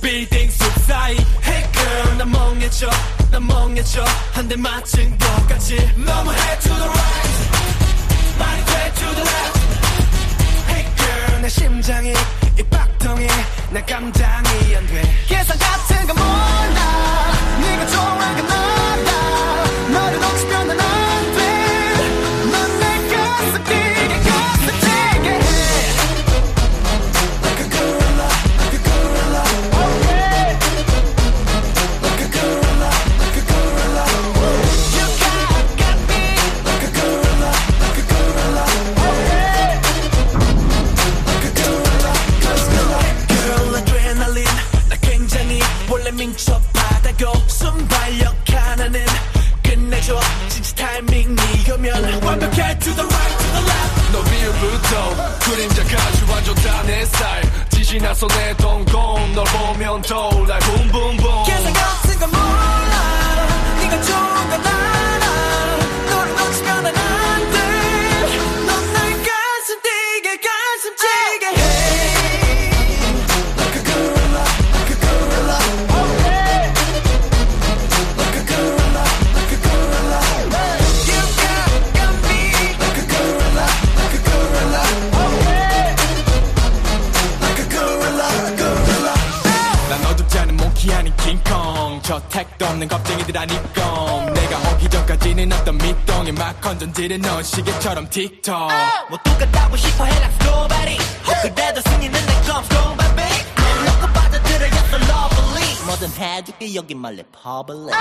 빌딩 숲 사이 Hey girl 난 멍해져 난 멍해져 한 대 맞은 것 같이 너무 head to the right 말이 돼 to the left Hey girl 내 심장이 이 빡덩이 난 감당 민첩하다고 순발력 하나는 끝내줘. 진짜 타이밍 이거면 완벽해 to the right to the left. 너 위부터 그림자까지 완전 다 내 스타일. 지시 나서 내 동공 널 보면 떠올라 키 아닌 킹콩 저 택도 없는 겁쟁이들 아니건 내가 오기 전까지는 어떤 밑동에 막 건전지를 넣은 시계처럼 틱톡. 뭐 똑같다고 싶어 해 like nobody 그래도 승리는 내 껌, go baby 널 놓고 빠져들어야서 lovely. 뭐든 해줄게 여기 말래 public